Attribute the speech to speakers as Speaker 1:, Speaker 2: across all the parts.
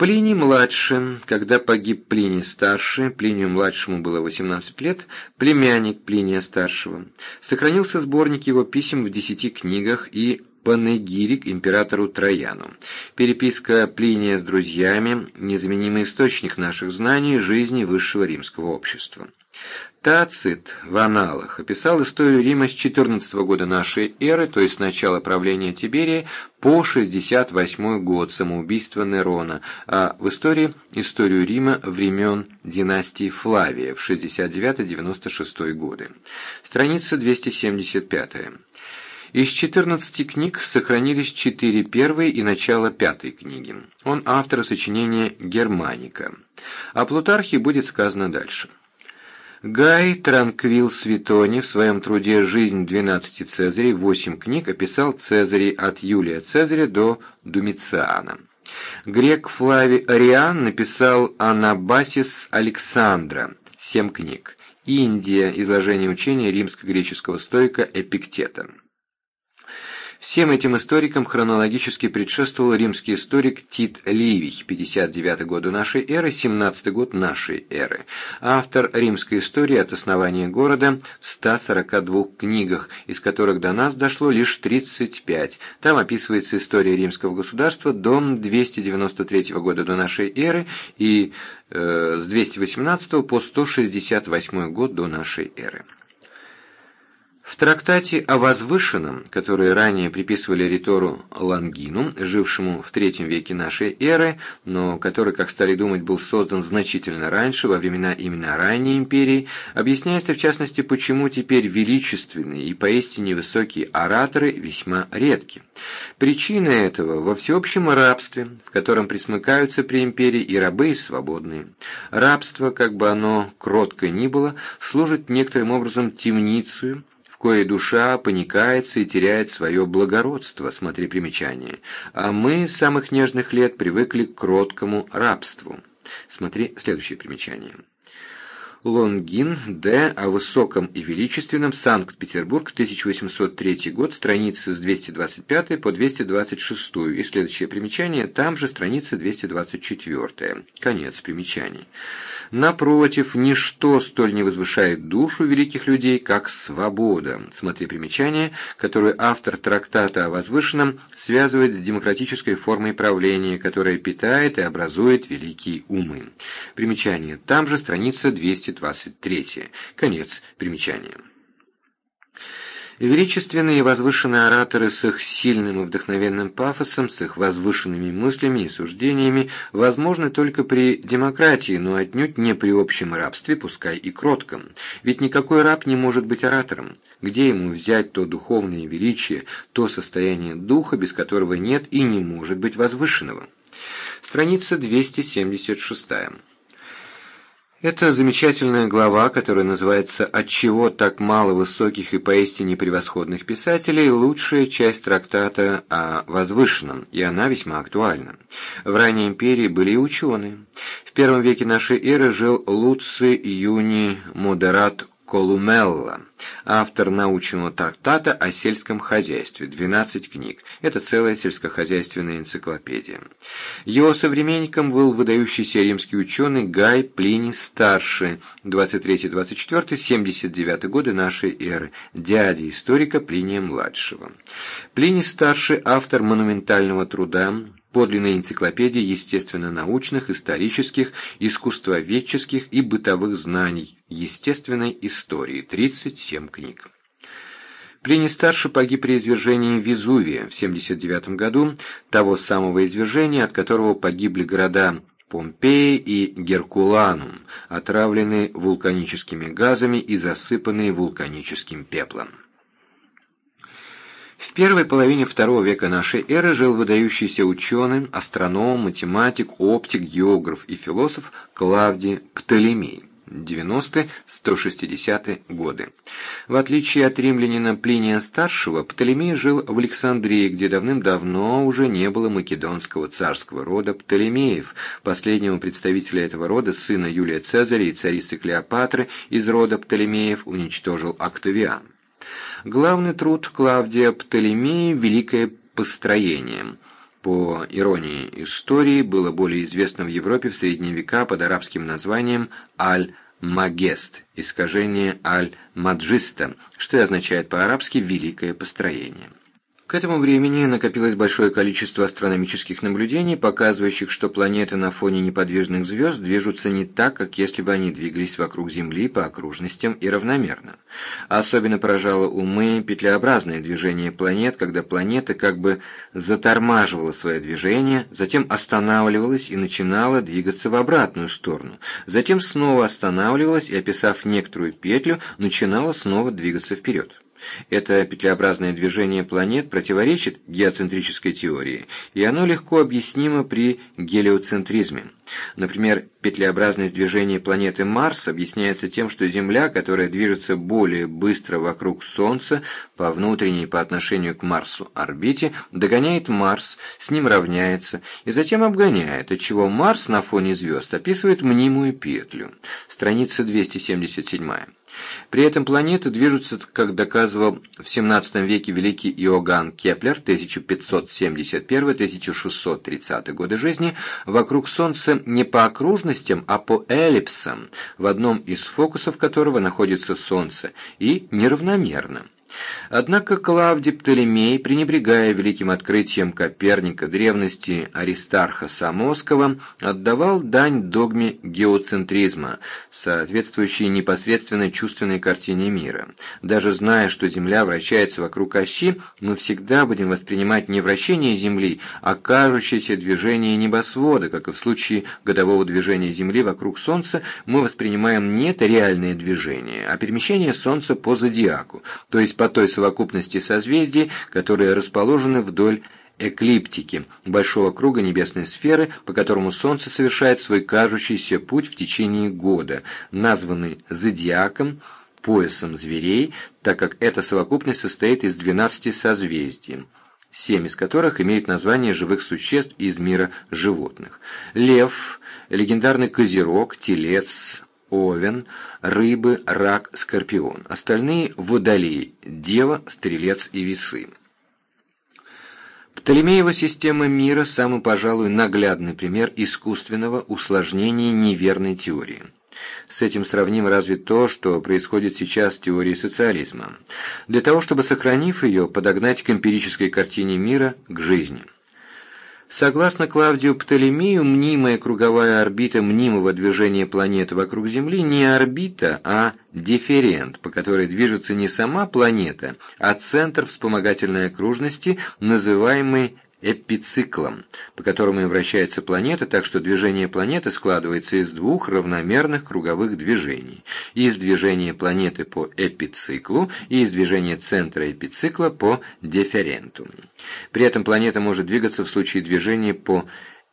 Speaker 1: Плиний-младший, когда погиб Плиний-старший, Плинию-младшему было 18 лет, племянник Плиния-старшего, сохранился сборник его писем в десяти книгах и панегирик императору Трояну. Переписка Плиния с друзьями – незаменимый источник наших знаний жизни высшего римского общества. Тацит в аналах описал историю Рима с 14 года нашей эры, то есть с начала правления Тиберия, по 68 год самоубийства Нерона, а в истории историю Рима времен династии Флавия в 69-96 годы. Страница 275. Из 14 книг сохранились четыре первые и начало пятой книги. Он автор сочинения «Германика». О Плутархе будет сказано дальше. Гай Транквил Светони в своем труде «Жизнь двенадцати Цезарей» восемь книг описал Цезарей от Юлия Цезаря до Думициана. Грек Флавий Ариан написал «Анабасис Александра» семь книг. Индия. Изложение учения римско-греческого стойка Эпиктета. Всем этим историкам хронологически предшествовал римский историк Тит Ливий, 59 году нашей эры, 17 год нашей эры. Автор римской истории от основания города в 142 книгах, из которых до нас дошло лишь 35. Там описывается история римского государства до 293 года до нашей эры и э, с 218 по 168 год до нашей эры. В трактате о возвышенном, который ранее приписывали ритору Лангину, жившему в третьем веке нашей эры, но который, как стали думать, был создан значительно раньше, во времена именно ранней империи, объясняется в частности, почему теперь величественные и поистине высокие ораторы весьма редки. Причина этого во всеобщем рабстве, в котором присмыкаются при империи и рабы, и свободные. Рабство, как бы оно кротко ни было, служит некоторым образом темницей, кое душа паникается и теряет свое благородство, смотри примечание, а мы с самых нежных лет привыкли к кроткому рабству. Смотри следующее примечание. Лонгин, Д. О высоком и величественном. Санкт-Петербург, 1803 год, страницы с 225 по 226. И следующее примечание, там же страница 224. Конец примечаний. Напротив, ничто столь не возвышает душу великих людей, как свобода. Смотри примечание, которое автор трактата о возвышенном связывает с демократической формой правления, которая питает и образует великие умы. Примечание. Там же страница 223. Конец примечания. Величественные и возвышенные ораторы с их сильным и вдохновенным пафосом, с их возвышенными мыслями и суждениями возможны только при демократии, но отнюдь не при общем рабстве, пускай и кротком. Ведь никакой раб не может быть оратором. Где ему взять то духовное величие, то состояние духа, без которого нет и не может быть возвышенного? Страница 276. Это замечательная глава, которая называется «Отчего так мало высоких и поистине превосходных писателей» лучшая часть трактата о возвышенном, и она весьма актуальна. В ранней империи были и ученые. В первом веке нашей эры жил Луций Юни Модерат Колумелла, автор научного трактата о сельском хозяйстве, 12 книг. Это целая сельскохозяйственная энциклопедия. Его современником был выдающийся римский ученый Гай Плиний Старший, 23-24, 79 годы нашей эры, дядя историка Плиния Младшего. Плиний Старший – автор монументального труда подлинной энциклопедии естественно-научных, исторических, искусствоведческих и бытовых знаний, естественной истории, 37 книг. Плиний-старший погиб при извержении Везувия в 79 году, того самого извержения, от которого погибли города Помпеи и Геркуланум, отравленные вулканическими газами и засыпанные вулканическим пеплом. В первой половине второго века нашей эры жил выдающийся ученый, астроном, математик, оптик, географ и философ Клавдий Птолемей. 90-160 годы. В отличие от римлянина Плиния-старшего, Птолемей жил в Александрии, где давным-давно уже не было македонского царского рода Птолемеев. Последнего представителя этого рода, сына Юлия Цезаря и царицы Клеопатры, из рода Птолемеев уничтожил Октавиан. Главный труд Клавдия Птолемея «Великое построение». по иронии истории, было более известно в Европе в средние века под арабским названием «Аль-Магест», искажение «Аль-Маджиста», что и означает по-арабски «великое построение». К этому времени накопилось большое количество астрономических наблюдений, показывающих, что планеты на фоне неподвижных звезд движутся не так, как если бы они двигались вокруг Земли по окружностям и равномерно. Особенно поражало умы петлеобразное движение планет, когда планета как бы затормаживала свое движение, затем останавливалась и начинала двигаться в обратную сторону, затем снова останавливалась и, описав некоторую петлю, начинала снова двигаться вперед. Это петлеобразное движение планет противоречит геоцентрической теории, и оно легко объяснимо при гелиоцентризме. Например, петлеобразность движения планеты Марс объясняется тем, что Земля, которая движется более быстро вокруг Солнца по внутренней по отношению к Марсу орбите, догоняет Марс, с ним равняется и затем обгоняет, отчего Марс на фоне звезд описывает мнимую петлю. Страница 277. При этом планеты движутся, как доказывал в XVII веке великий Иоганн Кеплер 1571-1630 годы жизни, вокруг Солнца не по окружностям, а по эллипсам, в одном из фокусов которого находится Солнце, и неравномерно. Однако Клавдий Птолемей, пренебрегая великим открытием Коперника древности Аристарха Самосского, отдавал дань догме геоцентризма, соответствующей непосредственно чувственной картине мира. Даже зная, что Земля вращается вокруг оси, мы всегда будем воспринимать не вращение Земли, а кажущееся движение небосвода, как и в случае годового движения Земли вокруг Солнца, мы воспринимаем не это реальное движение, а перемещение Солнца по зодиаку, то есть по той совокупности созвездий, которые расположены вдоль эклиптики, большого круга небесной сферы, по которому Солнце совершает свой кажущийся путь в течение года, названный зодиаком, поясом зверей, так как эта совокупность состоит из 12 созвездий, семь из которых имеют название живых существ из мира животных. Лев, легендарный козерог, телец, овен, рыбы, рак, скорпион. Остальные – водолей, дева, стрелец и весы. Птолемеева система мира – самый, пожалуй, наглядный пример искусственного усложнения неверной теории. С этим сравним разве то, что происходит сейчас с теорией социализма. Для того, чтобы, сохранив ее, подогнать к эмпирической картине мира, к жизни – Согласно Клавдию Птолемею, мнимая круговая орбита мнимого движения планеты вокруг Земли не орбита, а дифферент, по которой движется не сама планета, а центр вспомогательной окружности, называемый эпициклом, по которому и вращается планета, так что движение планеты складывается из двух равномерных круговых движений. Из движения планеты по эпициклу и из движения центра эпицикла по деференту. При этом планета может двигаться в случае движения по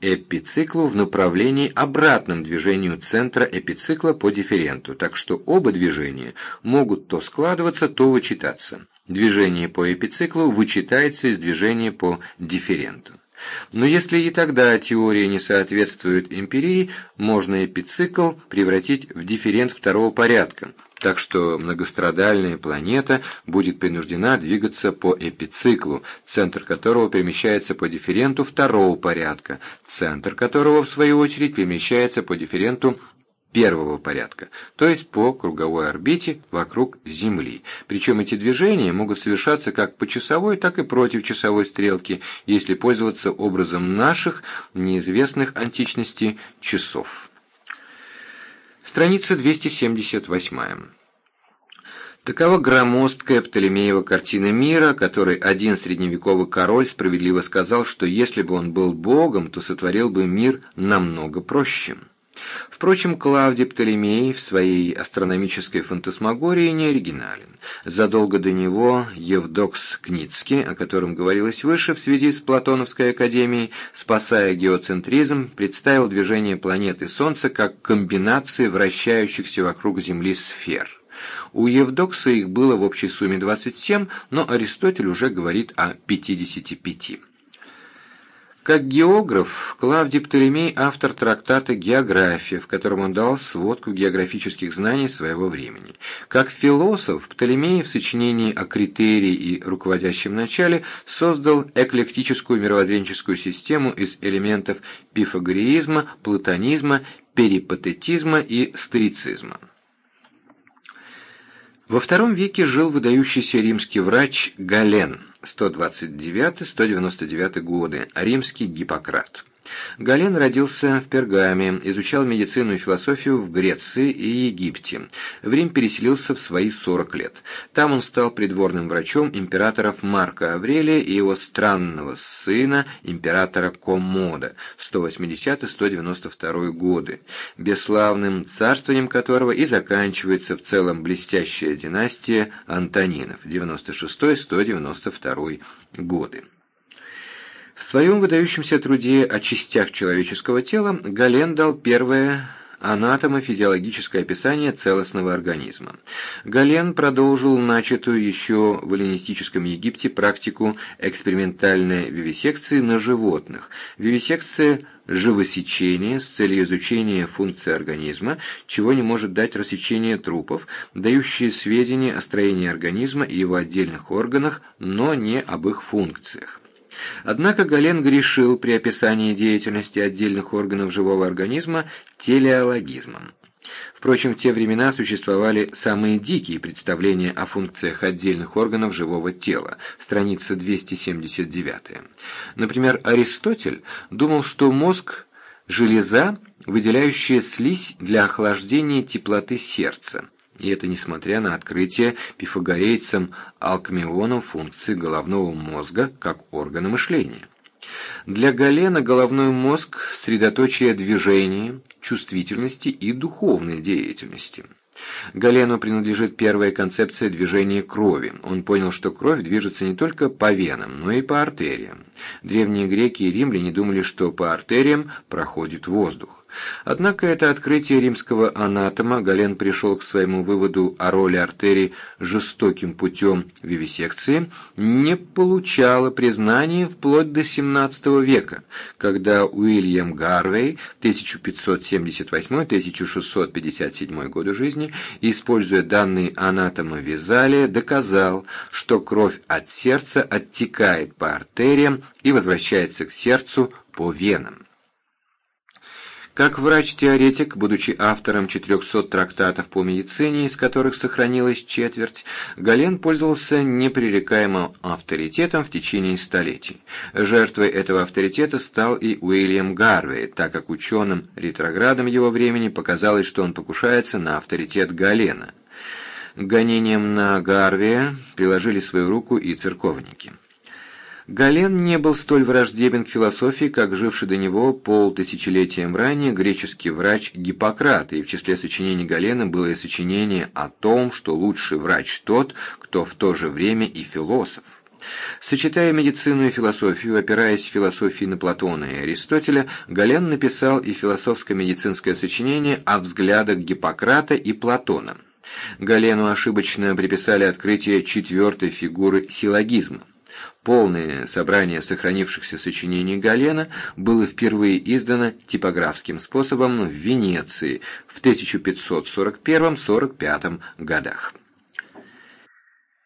Speaker 1: эпициклу в направлении обратном движению центра эпицикла по дифференту, так что оба движения могут то складываться, то вычитаться. Движение по эпициклу вычитается из движения по дифференту. Но если и тогда теория не соответствует эмпирии, можно эпицикл превратить в дифферент второго порядка, так что многострадальная планета будет принуждена двигаться по эпициклу, центр которого перемещается по дифференту второго порядка, центр которого, в свою очередь, перемещается по дифференту первого порядка, то есть по круговой орбите вокруг Земли. Причем эти движения могут совершаться как по часовой, так и против часовой стрелки, если пользоваться образом наших, неизвестных античности, часов. Страница 278. Такова громоздкая Птолемеева картина мира, которой один средневековый король справедливо сказал, что если бы он был богом, то сотворил бы мир намного проще. Впрочем, Клавдий Птолемей в своей астрономической фантасмагории не оригинален. Задолго до него Евдокс Кницкий, о котором говорилось выше в связи с Платоновской академией, спасая геоцентризм, представил движение планеты Солнца как комбинации вращающихся вокруг Земли сфер. У Евдокса их было в общей сумме 27, но Аристотель уже говорит о 55. Как географ, Клавдий Птолемей – автор трактата «География», в котором он дал сводку географических знаний своего времени. Как философ, Птолемей в сочинении о критерии и руководящем начале создал эклектическую мировоззренческую систему из элементов пифагореизма, платонизма, перипатетизма и сторицизма. Во втором веке жил выдающийся римский врач Гален, 129-199 годы, римский Гиппократ. Гален родился в Пергаме, изучал медицину и философию в Греции и Египте. В Рим переселился в свои 40 лет. Там он стал придворным врачом императоров Марка Аврелия и его странного сына, императора Коммода, 180-192 годы, бесславным царствованием которого и заканчивается в целом блестящая династия Антонинов, 96-192 годы. В своем выдающемся труде о частях человеческого тела Гален дал первое анатомо-физиологическое описание целостного организма. Гален продолжил начатую еще в эллинистическом Египте практику экспериментальной вивисекции на животных. Вивисекция – живосечение с целью изучения функции организма, чего не может дать рассечение трупов, дающие сведения о строении организма и его отдельных органах, но не об их функциях. Однако Гален грешил при описании деятельности отдельных органов живого организма телеологизмом. Впрочем, в те времена существовали самые дикие представления о функциях отдельных органов живого тела, страница 279. Например, Аристотель думал, что мозг – железа, выделяющая слизь для охлаждения теплоты сердца, и это несмотря на открытие пифагорейцем алкмеоном функции головного мозга как органа мышления. Для Галена головной мозг – средоточие движения, чувствительности и духовной деятельности. Галену принадлежит первая концепция движения крови. Он понял, что кровь движется не только по венам, но и по артериям. Древние греки и римляне думали, что по артериям проходит воздух. Однако это открытие римского анатома Гален пришел к своему выводу о роли артерий жестоким путем вивисекции, не получало признания вплоть до XVII века, когда Уильям Гарвей 1578-1657 годы жизни, используя данные анатома Визалия, доказал, что кровь от сердца оттекает по артериям и возвращается к сердцу по венам. Как врач-теоретик, будучи автором 400 трактатов по медицине, из которых сохранилась четверть, Гален пользовался непререкаемым авторитетом в течение столетий. Жертвой этого авторитета стал и Уильям Гарвей, так как ученым-ретроградам его времени показалось, что он покушается на авторитет Галена. Гонением на Гарвия приложили свою руку и церковники. Гален не был столь враждебен к философии, как живший до него полтысячелетием ранее греческий врач Гиппократ, и в числе сочинений Галена было и сочинение о том, что лучший врач тот, кто в то же время и философ. Сочетая медицину и философию, опираясь философии на Платона и Аристотеля, Гален написал и философско-медицинское сочинение о взглядах Гиппократа и Платона. Галену ошибочно приписали открытие четвертой фигуры силлогизма. Полное собрание сохранившихся сочинений Галена было впервые издано типографским способом в Венеции в 1541-45 годах.